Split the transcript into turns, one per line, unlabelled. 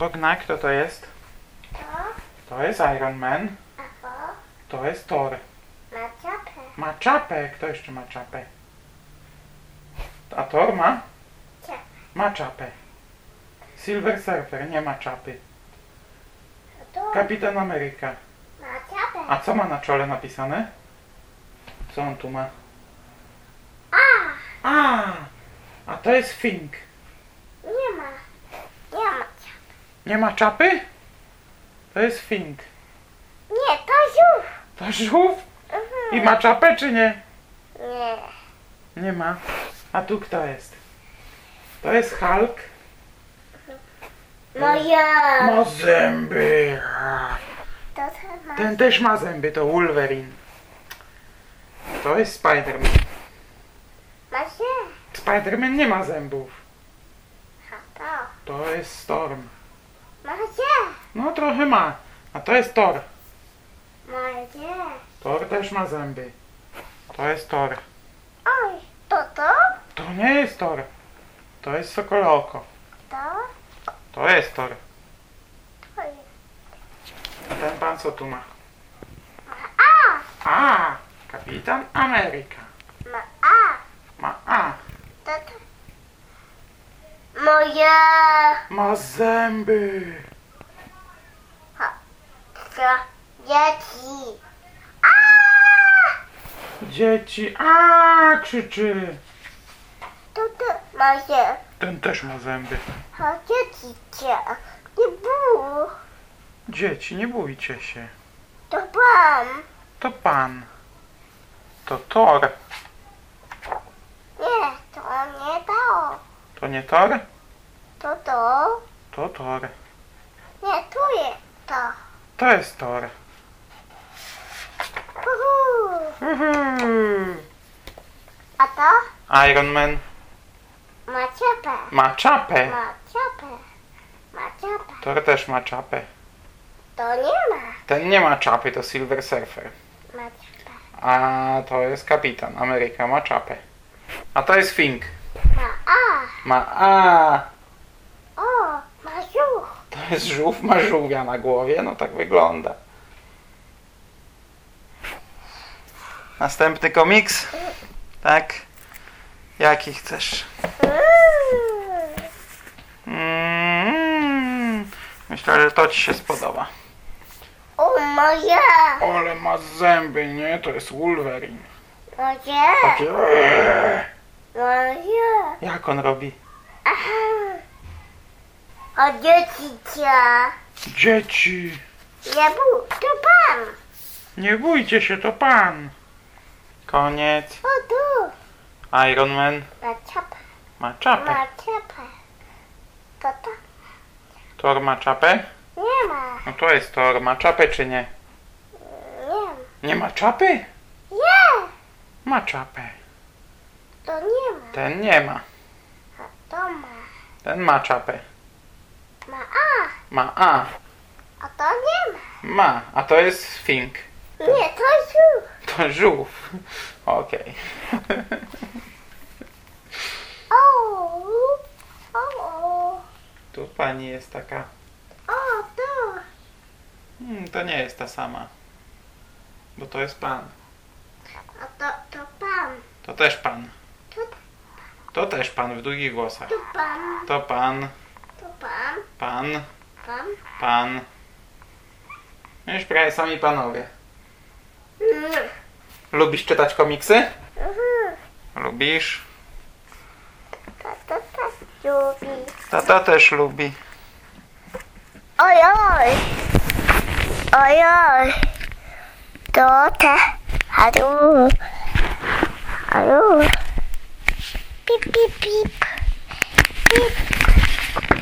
Bogna, kto to jest?
To,
To jest Iron Man.
a to
jest Thor.
ma czapę.
Ma czapę. Kto jeszcze ma czapę? A Thor ma?
Czapę.
Ma czapę. Silver Surfer nie ma czapy. Kapitan Ameryka.
ma czapę.
A co ma na czole napisane? Co on tu ma?
A,
A! A to jest Fink.
nie ma. Nie ma czapy.
Nie ma czapy? To jest Fink.
Nie, to żółw.
To żółw?
Mhm.
I ma czapę czy nie?
Nie.
Nie ma. A tu kto jest? To jest Hulk.
No ja.
Ma zęby.
To co ma?
Ten też ma zęby, to Wolverine. To jest Spider-Man.
Ma się.
Spider-Man nie ma zębów.
A to.
To jest Storm.
Ma się.
No trochę ma. A to jest
się.
Thor też ma zęby. To jest Thor.
Oj, to to?
To nie jest Thor. To jest Sokole Oko.
To?
To jest Thor.
Oj.
A ten pan co tu ma?
A,
A! Kapitan Ameryka.
Moja.
Ma zęby.
To dzieci. A!
Dzieci. A! Krzyczy.
To to ma się.
Ten też ma zęby.
A dzieci cię. Nie było.
Dzieci, nie bójcie się.
To pan.
To pan. To Thor.
Nie, to nie to.
To nie Thor?
To to.
To Thor.
Nie, tu jest to.
To jest Thor.
Uhu.
Uhu.
A to
Iron Man
ma czapę.
ma czapę.
Ma czapę. Ma czapę.
Thor też ma czapę.
To nie ma.
Ten nie ma czapy, to Silver Surfer.
Ma czapę.
A to jest kapitan. Ameryka ma czapę. A to jest Fink.
Ma a.
Ma A.
O, ma żółw.
To jest żółw, ma żółwia na głowie. No tak wygląda. Następny komiks? Tak? Jaki chcesz?
Mm.
Myślę, że to ci się spodoba.
O, moja.
Ale ma zęby, nie? To jest Wolverine.
Moja.
Takie... eee.
Moja.
Jak on robi?
Aha. O, dzieci cię.
Dzieci,
Nie był. To pan.
nie bójcie się, to pan. Koniec.
O, tu.
Iron Man
Ma czapę.
ma czapę.
Ma czapę. To to.
Thor ma czapę?
Nie ma.
No to jest Thor. Ma czapę czy nie?
Nie.
Nie ma czapy?
Nie.
Ma czapę.
To nie ma.
Ten nie ma.
A to ma.
Ten ma czapę.
Ma a.
Ma A.
A to nie ma.
Ma. A to jest Fink.
Nie, to żółw.
To żółw. Okej.
O. O. O.
Tu pani jest taka.
O, to.
Hmm, to nie jest ta sama. Bo to jest pan.
A to, to pan.
To też pan.
To,
To też pan w długich włosach.
to pan.
To pan.
Pan.
Pan.
Pan.
Pan. No Już prawie sami panowie.
Mm.
Lubisz czytać komiksy?
Mhm.
Lubisz?
To, to. Lubi.
Tata też lubi.
Oj, oj. Oj, oj. To te. Halo. Halo. Pip, pip, pip. Pip.